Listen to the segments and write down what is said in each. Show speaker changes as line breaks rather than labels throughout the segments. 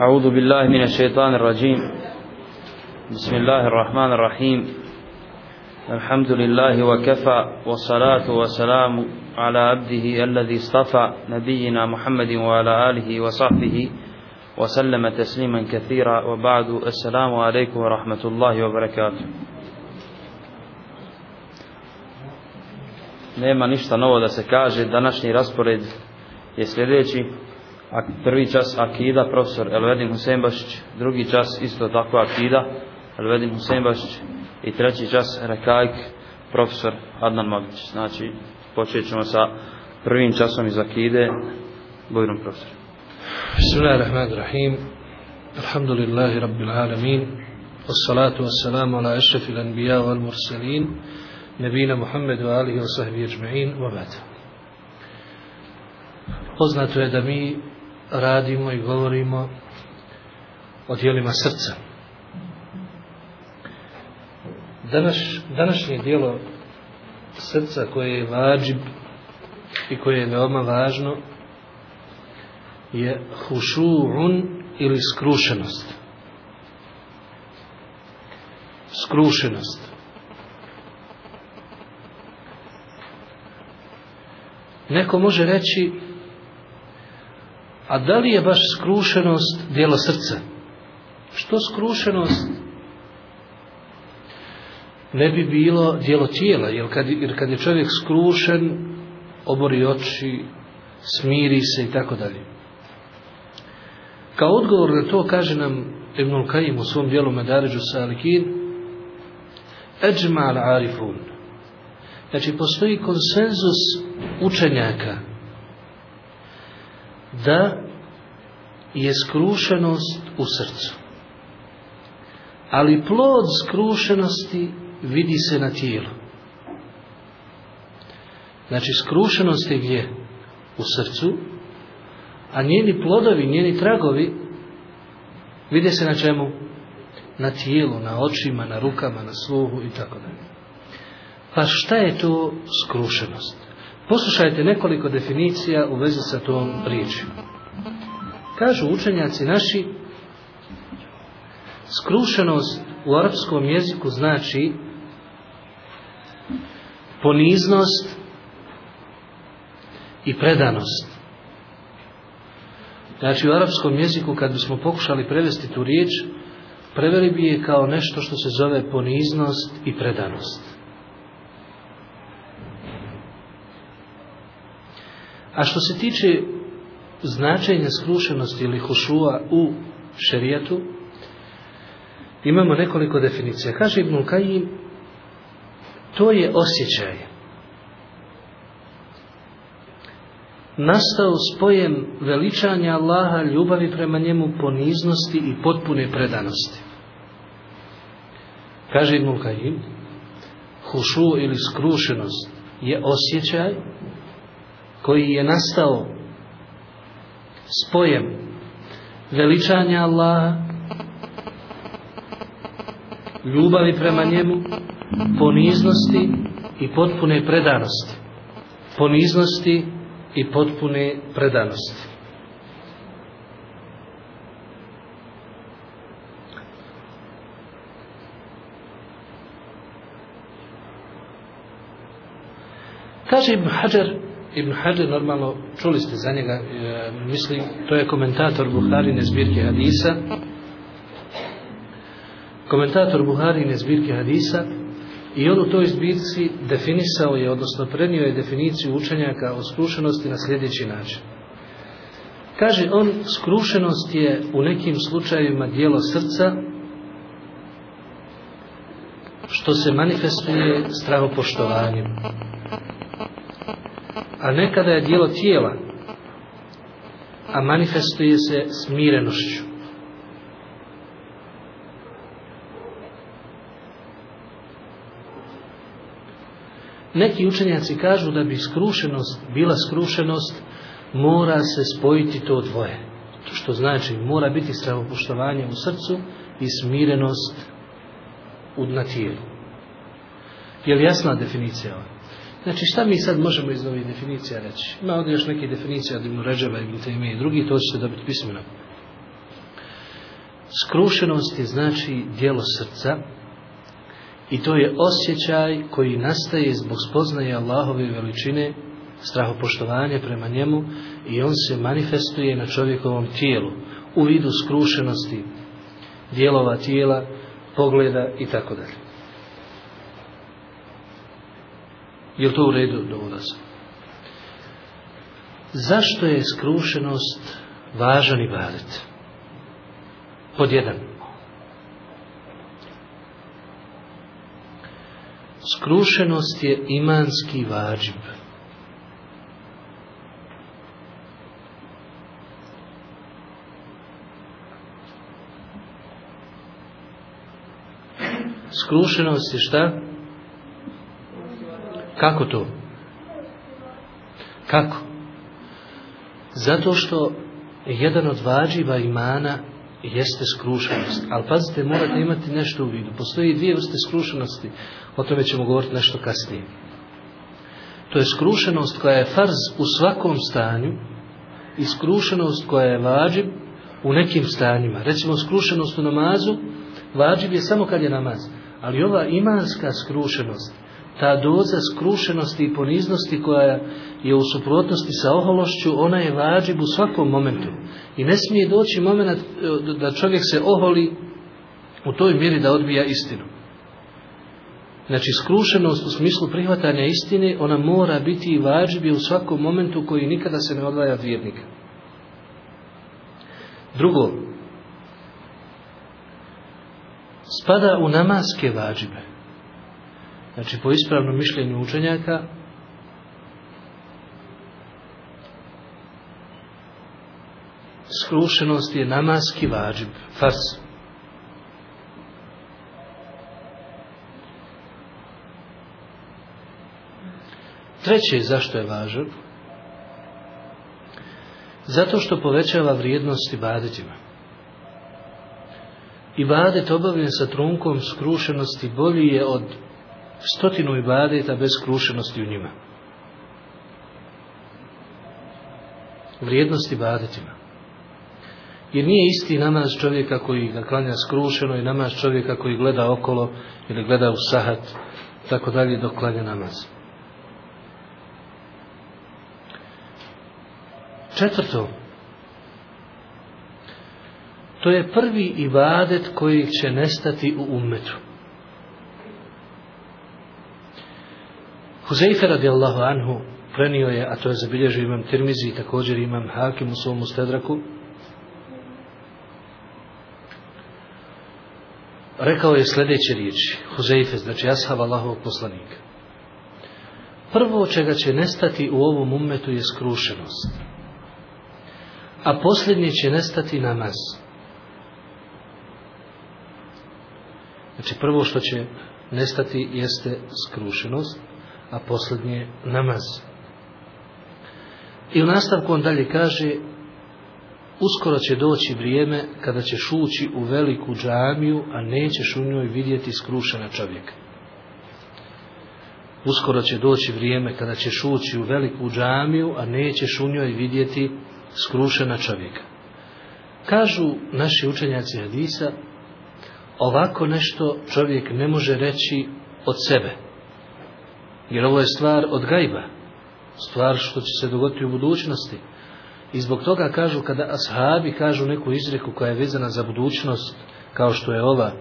أعوذ بالله من الشيطان الرجيم بسم الله الرحمن الرحيم الحمد لله وكفى والصلاة والسلام على عبده الذي اصطفى نبينا محمد وعلى آله وصحبه وسلم تسليما كثيرا وبعد السلام عليكم ورحمة الله وبركاته Nema ništa novo da se kaže, današnji raspored je sljedeći. Prvi čas Akida, profesor Elvedin Husembašić, drugi čas isto tako Akida, Elvedin Husembašić i treći čas Rekajk, profesor Adnan Magić. Znači, počet ćemo sa prvim časom iz Akide, Bojrom profesor.
Bismillahirrahmanirrahim. Alhamdulillahi rabbil alamin. Wassalatu wassalamu ala ešrafil anbiya wal mursalin. Nebina Muhammedu alihi wa sahbihi ajma'in wa ba'd. Poznato je da mi radimo i govorimo o dijelima srca. Danas, današnje dijelo srca koje je vađib i koje je veoma važno je hušu'un ili skrušenost. Skrušenost. Neko može reći a da li je baš skrušenost dijelo srca? Što skrušenost ne bi bilo dijelo tijela? Jer kad, jer kad je čovjek skrušen, obori oči, smiri se i tako dalje. Kao odgovor na to kaže nam Ibnul Kajim u svom dijelu Medaređu Salikin Eđma al-Arifun Znači postoji konsenzus učenjaka da je skrušenost u srcu. Ali plod skrušenosti vidi se na tijelu. Znači skrušenost je gdje? U srcu. A njeni plodovi, njeni tragovi vide se na čemu? Na tijelu, na očima, na rukama, na sluhu i tako dalje. Pa šta je to skrušenost? Poslušajte nekoliko definicija u vezi sa tom pričom. Kažu učenjaci naši, skrušenost u arapskom jeziku znači poniznost i predanost. Znači u arapskom jeziku kad bismo pokušali prevesti tu riječ, preveli bi je kao nešto što se zove poniznost i predanost. A što se tiče značenja skrušenosti ili hušua u šerijetu, imamo nekoliko definicija. Kaže Ibn Kajim, to je osjećaj. Nastao spojem veličanja Allaha, ljubavi prema njemu, poniznosti i potpune predanosti. Kaže Ibn Kajim, hušu ili skrušenost je osjećaj koji je nastao spojem veličanja Allaha, ljubavi prema njemu, poniznosti i potpune predanosti. Poniznosti i potpune predanosti. Kaže Ibn Hajar Ibn Hajar normalno čuli ste za njega e, mislim to je komentator Buharine zbirke hadisa. Komentator Buharine zbirke hadisa i on u toj zbirci definisao je odnosno prenio je definiciju učenjaka o skrušenosti na sljedeći način. Kaže on skrušenost je u nekim slučajevima dijelo srca što se manifestuje strahopoštovanjem a nekada je dijelo tijela, a manifestuje se smirenošću. Neki učenjaci kažu da bi skrušenost bila skrušenost, mora se spojiti to dvoje. To što znači, mora biti stravopoštovanje u srcu i smirenost u na tijelu. Je li jasna definicija ova? Znači šta mi sad možemo iz ovih definicija reći? Ima ovdje još neke definicije od Ibn Ređeva, Ibn Taymi i drugi, to će se dobiti pismeno. Skrušenost je znači dijelo srca i to je osjećaj koji nastaje zbog spoznaje Allahove veličine, strahopoštovanja prema njemu i on se manifestuje na čovjekovom tijelu u vidu skrušenosti dijelova tijela, pogleda i tako dalje. Je to u redu dovoda se? Zašto je skrušenost važan ibadet? Pod jedan. Skrušenost je imanski vađib. Skrušenost je šta? Kako to? Kako? Zato što jedan od vađiva imana jeste skrušenost. Ali pazite, morate imati nešto u vidu. Postoji dvije vrste skrušenosti. O tome ćemo govoriti nešto kasnije. To je skrušenost koja je farz u svakom stanju i skrušenost koja je vađib u nekim stanjima. Recimo skrušenost u namazu, vađib je samo kad je namaz. Ali ova imanska skrušenost, ta doza skrušenosti i poniznosti koja je u suprotnosti sa ohološću, ona je vađib u svakom momentu. I ne smije doći moment e, da čovjek se oholi u toj mjeri da odbija istinu. Znači, skrušenost u smislu prihvatanja istine, ona mora biti i vađib u svakom momentu koji nikada se ne odvaja od vjernika. Drugo, spada u namaske vađibe. Znači, po ispravnom mišljenju učenjaka, skrušenost je namaski vađib, fars. Treće, zašto je važan? Zato što povećava vrijednost ibadetima. Ibadet obavljen sa trunkom skrušenosti bolji je od stotinu ibadeta bez skrušenosti u njima. Vrijednosti ibadetima. Jer nije isti namaz čovjeka koji ga klanja skrušeno i namaz čovjeka koji gleda okolo ili gleda u sahat, tako dalje dok klanja namaz. Četvrto, to je prvi ibadet koji će nestati u ummetu. Huzeyfe radijallahu anhu prenio je, a to je zabilježio imam Tirmizi i također imam Hakim u svom stedraku, rekao je sljedeće riječi, Huzeyfe, znači ashab Allahovog poslanika. Prvo čega će nestati u ovom ummetu je skrušenost. A posljednje će nestati namaz. Znači prvo što će nestati jeste skrušenost, a posljednje namaz. I u nastavku on dalje kaže, uskoro će doći vrijeme kada ćeš ući u veliku džamiju, a nećeš u njoj vidjeti skrušena čovjeka. Uskoro će doći vrijeme kada ćeš ući u veliku džamiju, a nećeš u njoj vidjeti skrušena čovjeka. Kažu naši učenjaci hadisa, ovako nešto čovjek ne može reći od sebe. Jer ovo je stvar od gajba. Stvar što će se dogoditi u budućnosti. I zbog toga kažu kada ashabi kažu neku izreku koja je vezana za budućnost kao što je ova,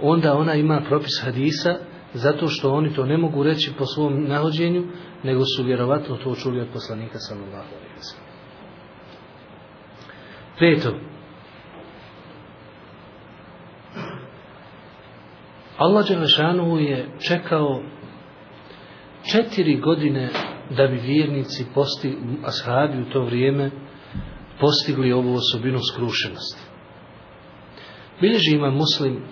onda ona ima propis hadisa zato što oni to ne mogu reći po svom nahođenju, nego su vjerovatno to čuli od poslanika sallallahu alejhi ve sellem. Peto. Allah Đelešanu je čekao četiri godine da bi vjernici posti, ashabi u to vrijeme postigli ovu osobinu skrušenosti. Bilježi ima muslim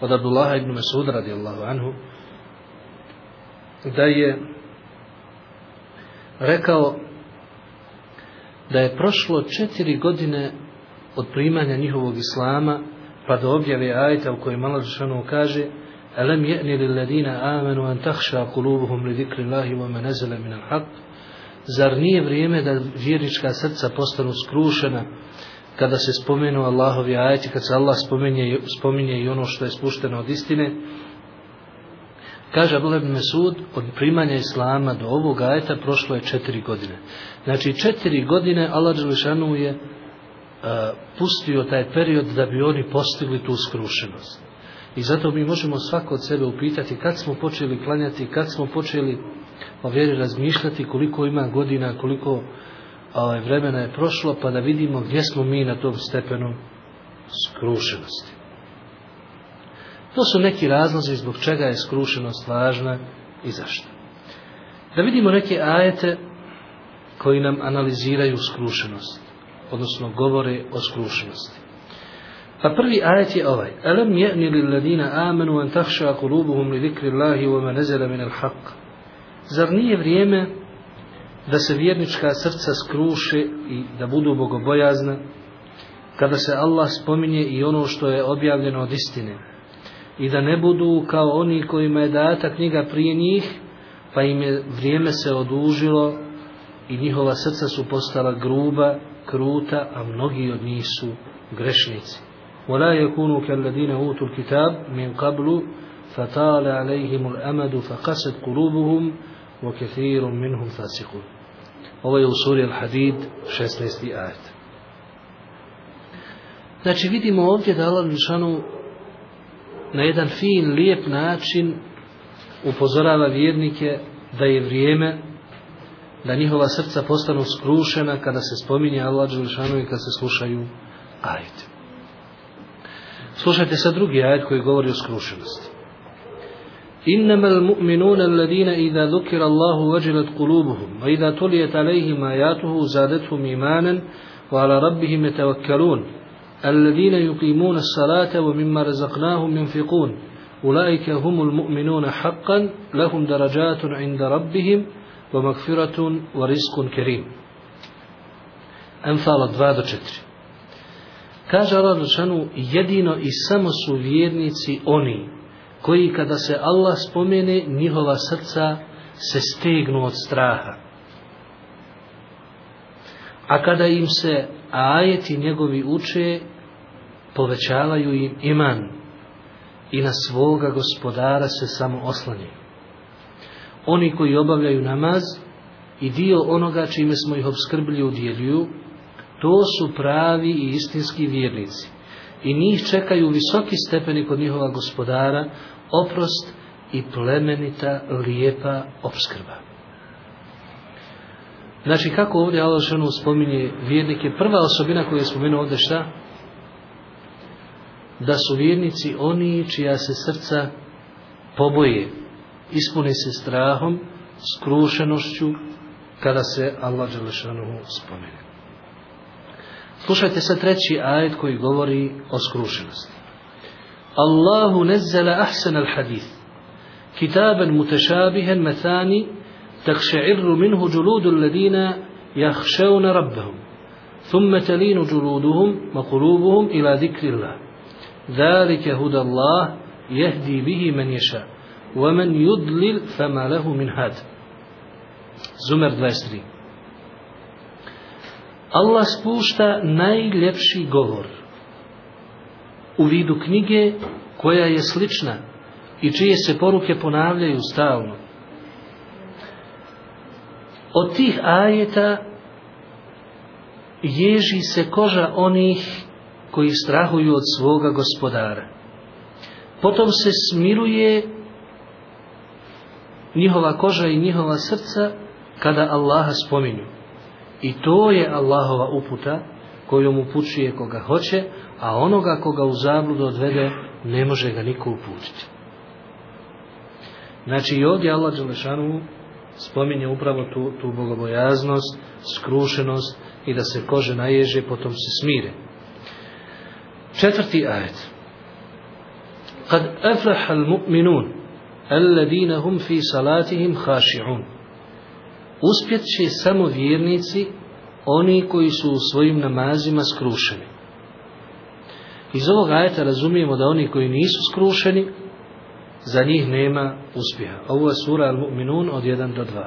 od Abdullaha ibn Masud radijallahu anhu da je rekao da je prošlo četiri godine od primanja njihovog islama pa do objave ajta u kojoj malo kaže Alam يأن للذين ladina amanu an قلوبهم لذكر li وما نزل من الحق Zar nije vrijeme da vjernička srca postanu skrušena kada se spomenu Allahovi ajati, kad se Allah spominje, spominje i ono što je spušteno od istine, kaže Abdullah ibn Mesud, od primanja Islama do ovog ajeta prošlo je četiri godine. Znači četiri godine Allah Đelešanu je uh, pustio taj period da bi oni postigli tu skrušenost. I zato mi možemo svako od sebe upitati kad smo počeli klanjati, kad smo počeli o vjeri razmišljati, koliko ima godina, koliko ovaj, vremena je prošlo, pa da vidimo gdje smo mi na tom stepenu skrušenosti. To su neki razlozi zbog čega je skrušenost važna i zašto. Da vidimo neke ajete koji nam analiziraju skrušenost, odnosno govore o skrušenosti. Pa prvi ajet je ovaj. Alam je'ni lil ladina amanu an takhsha qulubuhum li dhikri Allahi wa ma nazala min al-haqq. Zar nije vrijeme da se vjernička srca skruše i da budu bogobojazna kada se Allah spominje i ono što je objavljeno od istine i da ne budu kao oni kojima je data knjiga prije njih pa im je vrijeme se odužilo i njihova srca su postala gruba, kruta, a mnogi od njih su grešnici. ولا يكونوا كالذين أوتوا الكتاب من قبل فطال عليهم الأمد فقست قلوبهم وكثير منهم فاسقون Ovo je u suri Al-Hadid 16. ajet. Znači vidimo ovdje da Allah Lišanu na jedan fin, lijep način upozorava vjernike da je vrijeme da njihova srca postanu skrušena kada se spominje Allah Lišanu i kada se slušaju ajete. Slušajte sad drugi ajet koji govori o skrušenosti. إنما المؤمنون الذين إذا ذكر الله وجلت قلوبهم وإذا تليت عليهم آياته زادتهم إيمانا وعلى ربهم يتوكلون الذين يقيمون الصلاة ومما رزقناهم ينفقون أولئك هم المؤمنون حقا لهم درجات عند ربهم ومغفرة ورزق كريم أنفال 2 do 4 Kaže Allah Đelšanu, jedino i samo su vjernici oni koji kada se Allah spomene, njihova srca se stegnu od straha. A kada im se ajeti njegovi uče, povećavaju im iman i na svoga gospodara se samo oslanje. Oni koji obavljaju namaz i dio onoga čime smo ih obskrbili udjeljuju, To su pravi i istinski vjernici. I njih čekaju visoki stepeni kod njihova gospodara, oprost i plemenita, lijepa obskrba. Znači, kako ovdje Allah ženu spominje vjernike, prva osobina koju je spomenuo ovdje šta? Da su vjernici oni čija se srca poboje, ispune se strahom, skrušenošću, kada se Allah Đelešanu spomene. Slušajte sad treći ajet koji govori o skrušenosti. Allahu nezzala ahsan al hadith. Kitaban mutešabihan mathani takše'irru minhu juludu alladina jahšeuna rabbahum. ثم تلين جلودهم وقلوبهم إلى ذكر الله ذلك هدى الله يهدي به من يشاء ومن يضلل فما له من هاد زمر 23 Allah spušta najljepši govor u vidu knjige koja je slična i čije se poruke ponavljaju stalno. Od tih ajeta ježi se koža onih koji strahuju od svoga gospodara. Potom se smiruje njihova koža i njihova srca kada Allaha spominju. I to je Allahova uputa kojom upućuje koga hoće, a onoga koga u zabludu odvede ne može ga niko uputiti. Znači i ovdje Allah Đelešanu spominje upravo tu, tu bogobojaznost, skrušenost i da se kože naježe, potom se smire. Četvrti ajet. Kad aflaha al-mu'minun, alladina hum fi salatihim haši'un uspjet će samo vjernici oni koji su u svojim namazima skrušeni. Iz ovog ajeta razumijemo da oni koji nisu skrušeni, za njih nema uspjeha. Ovo je sura Al-Mu'minun od 1 do 2.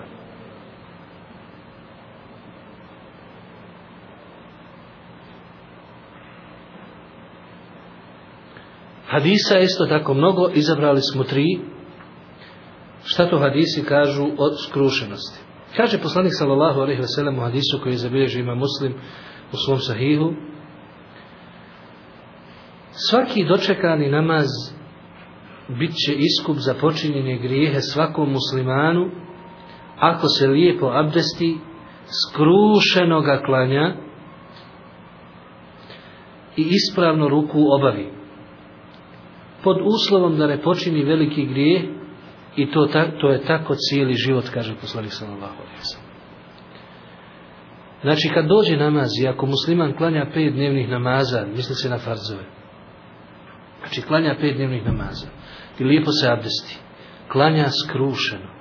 Hadisa je isto tako mnogo, izabrali smo tri. Šta to hadisi kažu od skrušenosti? Kaže poslanik sallallahu alejhi ve sellem u hadisu koji zabilježio ima Muslim u svom sahihu Svaki dočekani namaz bit će iskup za počinjenje grijehe svakom muslimanu ako se lijepo abdesti skrušeno ga klanja i ispravno ruku obavi. Pod uslovom da ne počini veliki grijeh i to, ta, to je tako cijeli život kaže poslanik sallallahu alejhi ve Znači kad dođe namaz i ako musliman klanja pet dnevnih namaza, misli se na farzove. Znači klanja pet dnevnih namaza i lijepo se abdesti. Klanja skrušeno.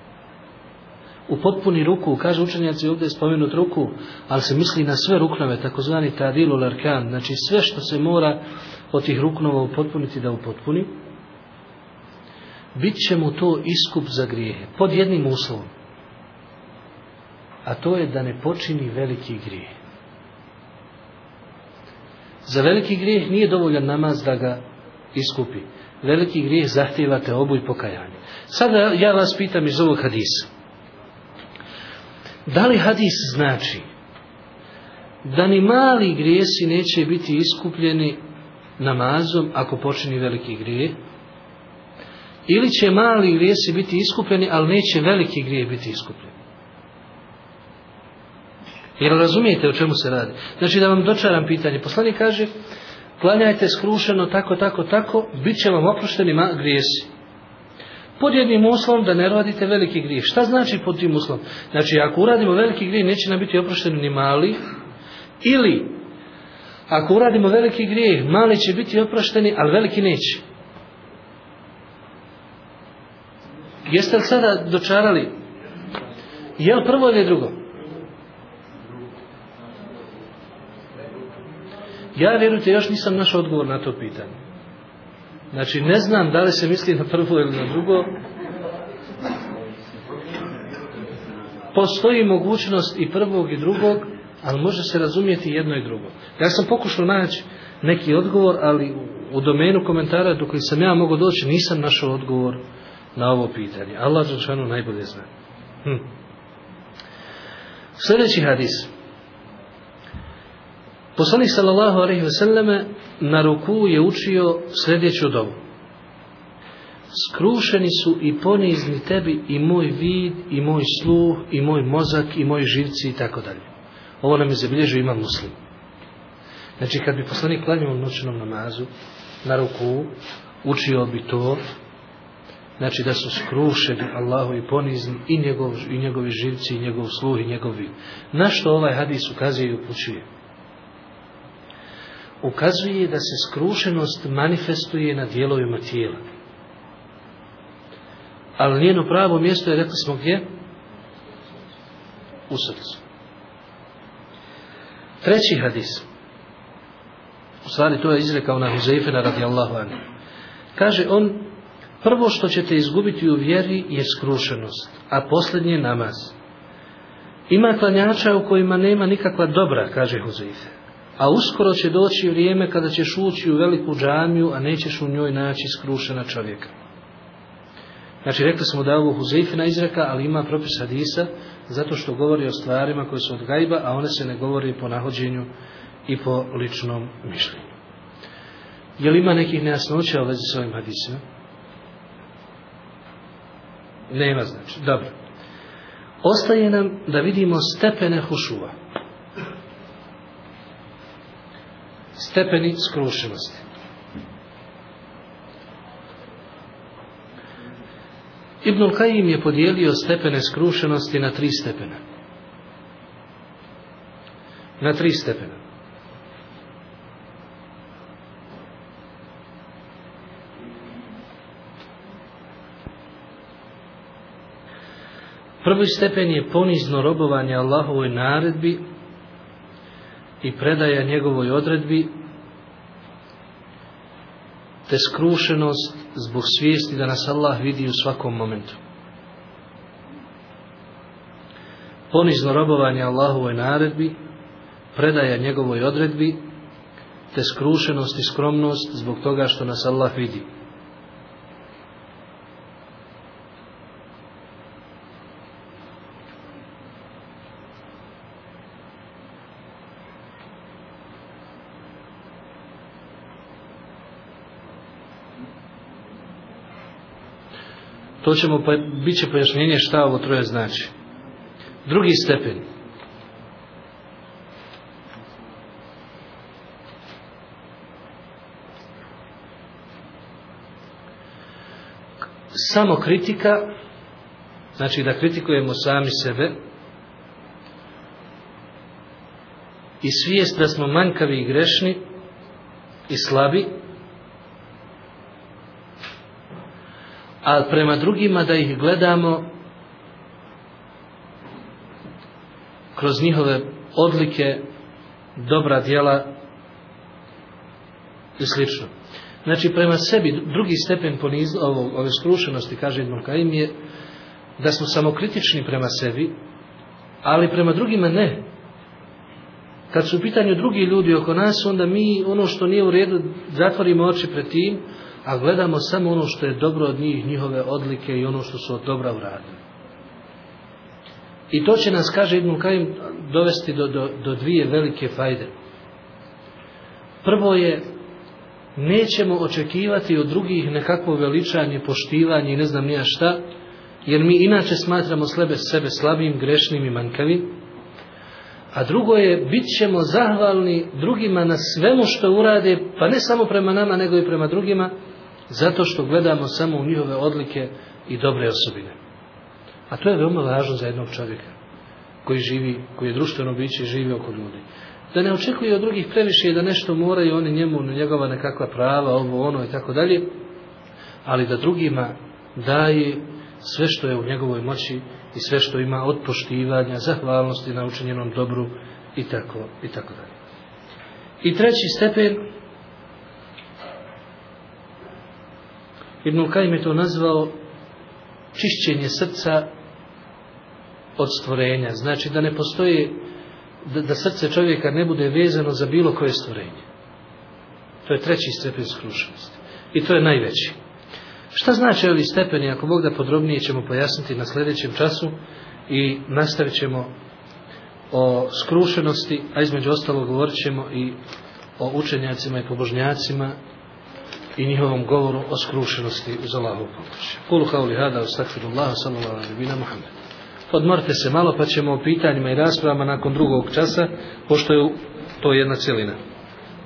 U potpuni ruku, kaže učenjaci ovdje je spomenut ruku, ali se misli na sve ruknove, takozvani tadilu larkan, znači sve što se mora od tih ruknova upotpuniti da upotpuni, bit će mu to iskup za grijehe, pod jednim uslovom. A to je da ne počini veliki grijeh. Za veliki grijeh nije dovoljan namaz da ga iskupi. Veliki grijeh zahtijevate obu i pokajanje. Sada ja vas pitam iz ovog hadisa. Da li hadis znači da ni mali grijesi neće biti iskupljeni namazom ako počini veliki grijeh? Ili će mali grijesi biti iskupljeni, ali neće veliki grije biti iskupljeni. Jer razumijete o čemu se radi? Znači da vam dočaram pitanje. Poslanik kaže, klanjajte skrušeno tako, tako, tako, bit će vam oprošteni grijesi. Pod jednim uslovom da ne radite veliki grijeh. Šta znači pod tim uslovom? Znači, ako uradimo veliki grijeh, neće nam biti oprošteni ni mali. Ili, ako uradimo veliki grijeh, mali će biti oprošteni, ali veliki neće. Jeste li sada dočarali? Je li prvo ili drugo? Ja, vjerujte, još nisam našao odgovor na to pitanje. Znači, ne znam da li se misli na prvo ili na drugo. Postoji mogućnost i prvog i drugog, ali može se razumijeti jedno i drugo. Ja sam pokušao naći neki odgovor, ali u domenu komentara do sam ja mogao doći, nisam našao odgovor na ovo pitanje. Allah Đelšanu najbolje zna. Hm. Sljedeći hadis. Poslanik sallallahu alejhi ve selleme na ruku je učio sljedeću dovu. Skrušeni su i ponizni tebi i moj vid, i moj sluh, i moj mozak, i moji živci i tako dalje. Ovo nam je zabilježio ima muslim. Znači kad bi poslanik klanjao noćnom namazu na ruku, učio bi to, znači da su skrušeni Allahu i ponizni i, njegov, i njegovi živci, i njegov sluh, i njegovi. Na što ovaj hadis ukazuje i upućuje? ukazuje da se skrušenost manifestuje na dijelovima tijela. Ali njeno pravo mjesto je, rekli smo gdje? U srcu. Treći hadis. U stvari to je izrekao na Huzeifena radijallahu anhu. Kaže on, prvo što ćete izgubiti u vjeri je skrušenost, a posljednje namaz. Ima klanjača u kojima nema nikakva dobra, kaže Huzeife. A uskoro će doći vrijeme kada ćeš ući u veliku džamiju, a nećeš u njoj naći skrušena čovjeka. Znači, rekli smo da je ovo Huzeifina izreka, ali ima propis hadisa, zato što govori o stvarima koje su od gajba, a one se ne govori po nahođenju i po ličnom mišljenju. Je li ima nekih nejasnoća u vezi s ovim hadisima? Nema znači. Dobro. Ostaje nam da vidimo stepene hušuva. stepeni skrušenosti. Ibnul Kajim je podijelio stepene skrušenosti na tri stepena. Na tri stepena. Prvi stepen je ponizno robovanje Allahovoj naredbi i predaja njegovoj odredbi te skrušenost zbog svijesti da nas Allah vidi u svakom momentu. Ponizno robovanje Allahovoj naredbi, predaja njegovoj odredbi, te skrušenost i skromnost zbog toga što nas Allah vidi. To ćemo, pa, bit će pojašnjenje šta ovo troje znači. Drugi stepen. Samo kritika, znači da kritikujemo sami sebe i svijest da smo manjkavi i grešni i slabi, a prema drugima da ih gledamo kroz njihove odlike, dobra djela i slično. Znači, prema sebi, drugi stepen poniz, ovo, ove skrušenosti, kaže Ibn Kajim, je da smo samokritični prema sebi, ali prema drugima ne. Kad su u pitanju drugi ljudi oko nas, onda mi ono što nije u redu zatvorimo oči pred tim, a gledamo samo ono što je dobro od njih, njihove odlike i ono što su od dobra uradili. I to će nas, kaže Ibn Kajim, dovesti do, do, do dvije velike fajde. Prvo je, nećemo očekivati od drugih nekakvo veličanje, poštivanje i ne znam nija šta, jer mi inače smatramo slebe sebe slabim, grešnim i manjkavim. A drugo je, bit ćemo zahvalni drugima na svemu što urade, pa ne samo prema nama, nego i prema drugima, zato što gledamo samo u njihove odlike i dobre osobine. A to je veoma važno za jednog čovjeka koji živi, koji je društveno biće i živi oko ljudi. Da ne očekuje od drugih previše da nešto moraju oni njemu, njegova nekakva prava, ovo, ono i tako dalje, ali da drugima daje sve što je u njegovoj moći i sve što ima od poštivanja, zahvalnosti na učinjenom dobru i tako, i tako dalje. I treći stepen Ibn Kajim je to nazvao čišćenje srca od stvorenja. Znači da ne postoji, da, da srce čovjeka ne bude vezano za bilo koje stvorenje. To je treći stepen skrušenosti. I to je najveći. Šta znači ovi stepeni, ako Bog da podrobnije ćemo pojasniti na sljedećem času i nastavit ćemo o skrušenosti, a između ostalo govorit ćemo i o učenjacima i pobožnjacima i njihovom govoru o skrušenosti uz Allahovu pomoć. Kulu hauli hada, ustakfirullah, sallallahu alaihi bina Muhammed. Odmorite se malo pa ćemo o pitanjima i raspravama nakon drugog časa, pošto je to jedna cijelina.